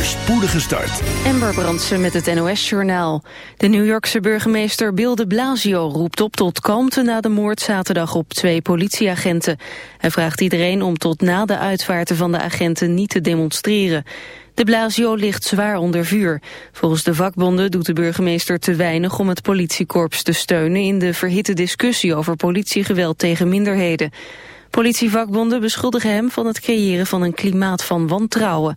voorspoedige start. Ember Brandsen met het NOS-journaal. De New Yorkse burgemeester Bill de Blasio roept op tot kalmte na de moord zaterdag op twee politieagenten. Hij vraagt iedereen om tot na de uitvaarten van de agenten niet te demonstreren. De Blasio ligt zwaar onder vuur. Volgens de vakbonden doet de burgemeester te weinig om het politiekorps te steunen in de verhitte discussie over politiegeweld tegen minderheden. Politievakbonden beschuldigen hem van het creëren van een klimaat van wantrouwen.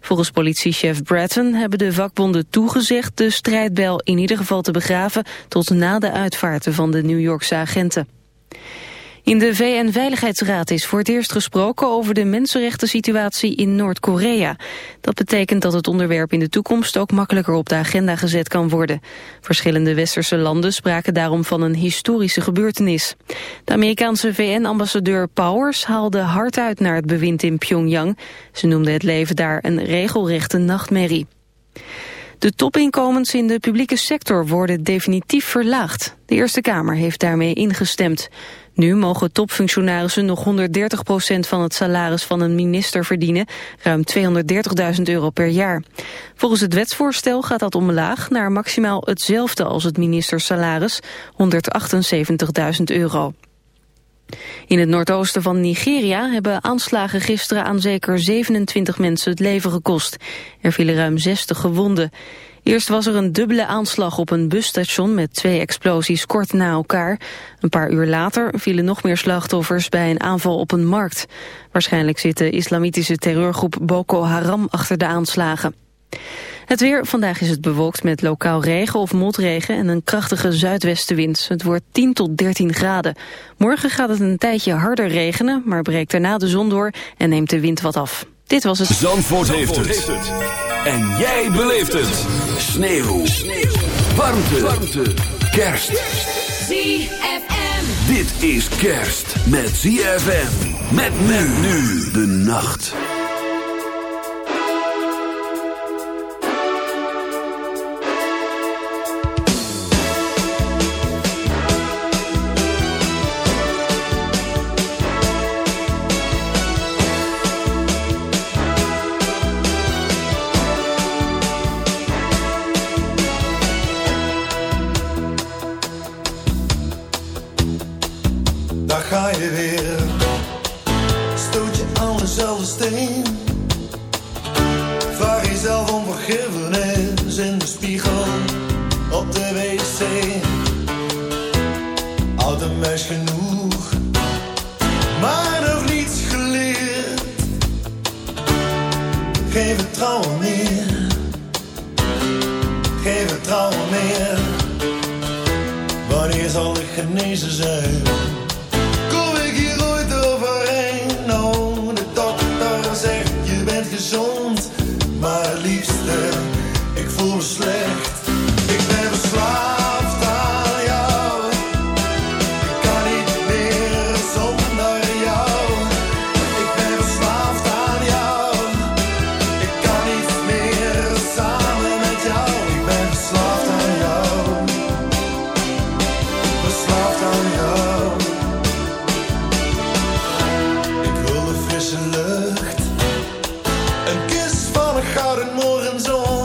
Volgens politiechef Bratton hebben de vakbonden toegezegd de strijdbel in ieder geval te begraven tot na de uitvaarten van de New Yorkse agenten. In de VN-veiligheidsraad is voor het eerst gesproken over de mensenrechten-situatie in Noord-Korea. Dat betekent dat het onderwerp in de toekomst ook makkelijker op de agenda gezet kan worden. Verschillende westerse landen spraken daarom van een historische gebeurtenis. De Amerikaanse VN-ambassadeur Powers haalde hard uit naar het bewind in Pyongyang. Ze noemde het leven daar een regelrechte nachtmerrie. De topinkomens in de publieke sector worden definitief verlaagd. De Eerste Kamer heeft daarmee ingestemd. Nu mogen topfunctionarissen nog 130% van het salaris van een minister verdienen, ruim 230.000 euro per jaar. Volgens het wetsvoorstel gaat dat omlaag naar maximaal hetzelfde als het ministersalaris, 178.000 euro. In het noordoosten van Nigeria hebben aanslagen gisteren aan zeker 27 mensen het leven gekost. Er vielen ruim 60 gewonden. Eerst was er een dubbele aanslag op een busstation met twee explosies kort na elkaar. Een paar uur later vielen nog meer slachtoffers bij een aanval op een markt. Waarschijnlijk zit de islamitische terreurgroep Boko Haram achter de aanslagen. Het weer, vandaag is het bewolkt met lokaal regen of motregen en een krachtige zuidwestenwind. Het wordt 10 tot 13 graden. Morgen gaat het een tijdje harder regenen, maar breekt daarna de zon door en neemt de wind wat af. Dit was het. Zandvoort, heeft, het. En jij beleeft het. Sneeuw. Sneeuw. Warmte. Warmte. Kerst. ZFM. Dit is kerst met ZFM. Met men nu de nacht. morgen zo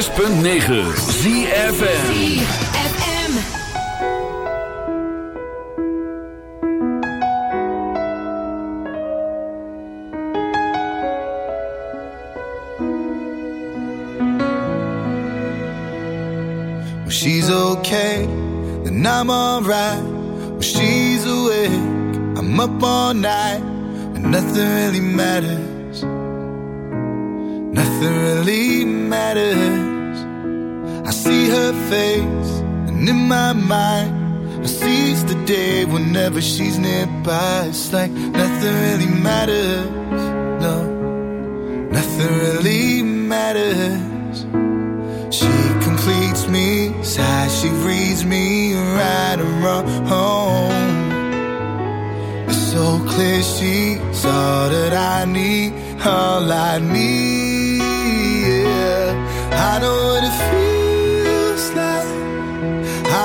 106.9 ZFM She's okay, then I'm alright. When she's awake, I'm up all night, but nothing really matters. Nothing really matters. See her face, and in my mind, I seize the day whenever she's nearby. It's like nothing really matters. No, nothing really matters. She completes me, sighs, she reads me right and wrong. It's so clear she's all that I need, all I need. I know what it feels.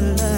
love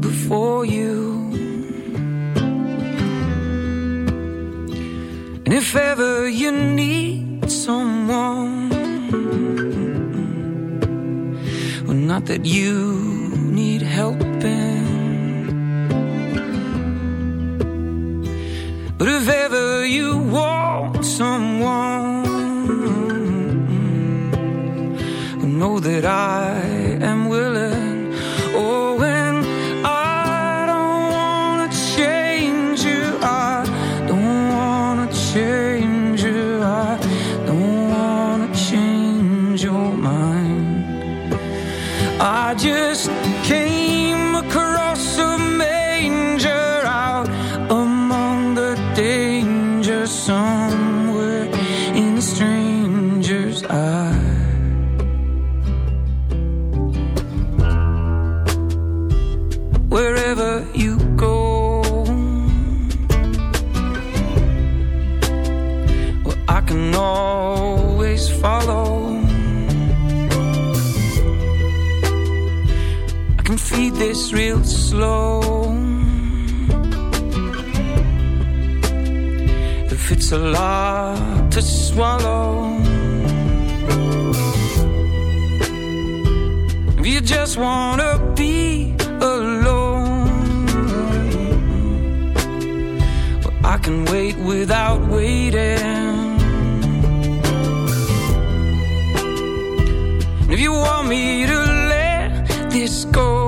before you. And if ever you need someone, well, not that you need helping, but if ever you want someone, know that I a lot to swallow. If you just wanna be alone. Well, I can wait without waiting. And If you want me to let this go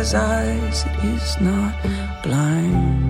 eyes, it is not blind.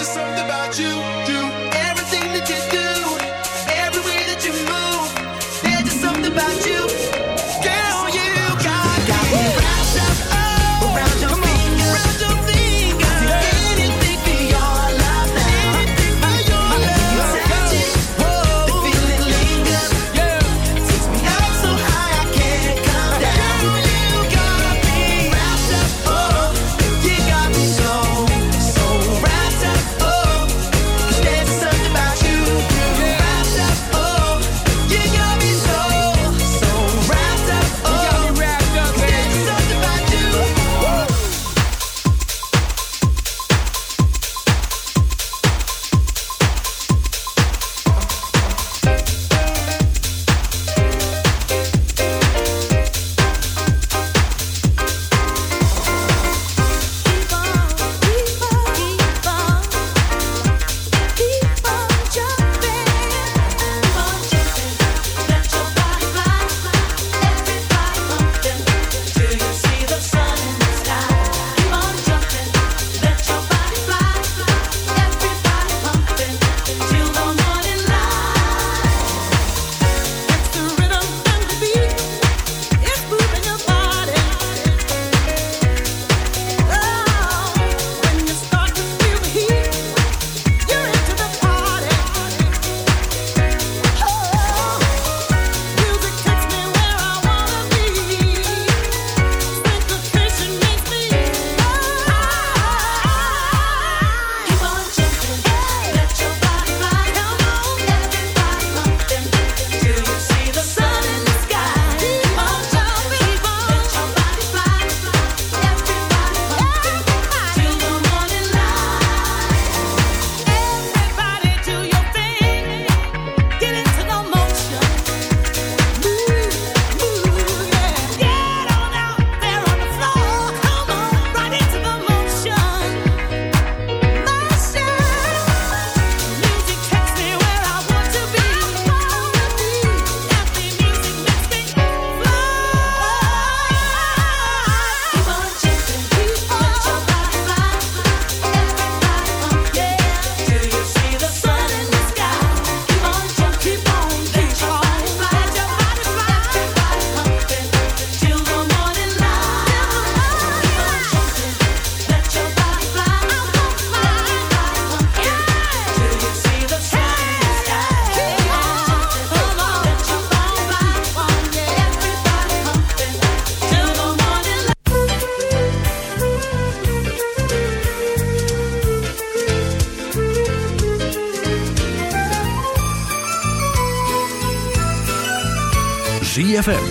Just something about you, you.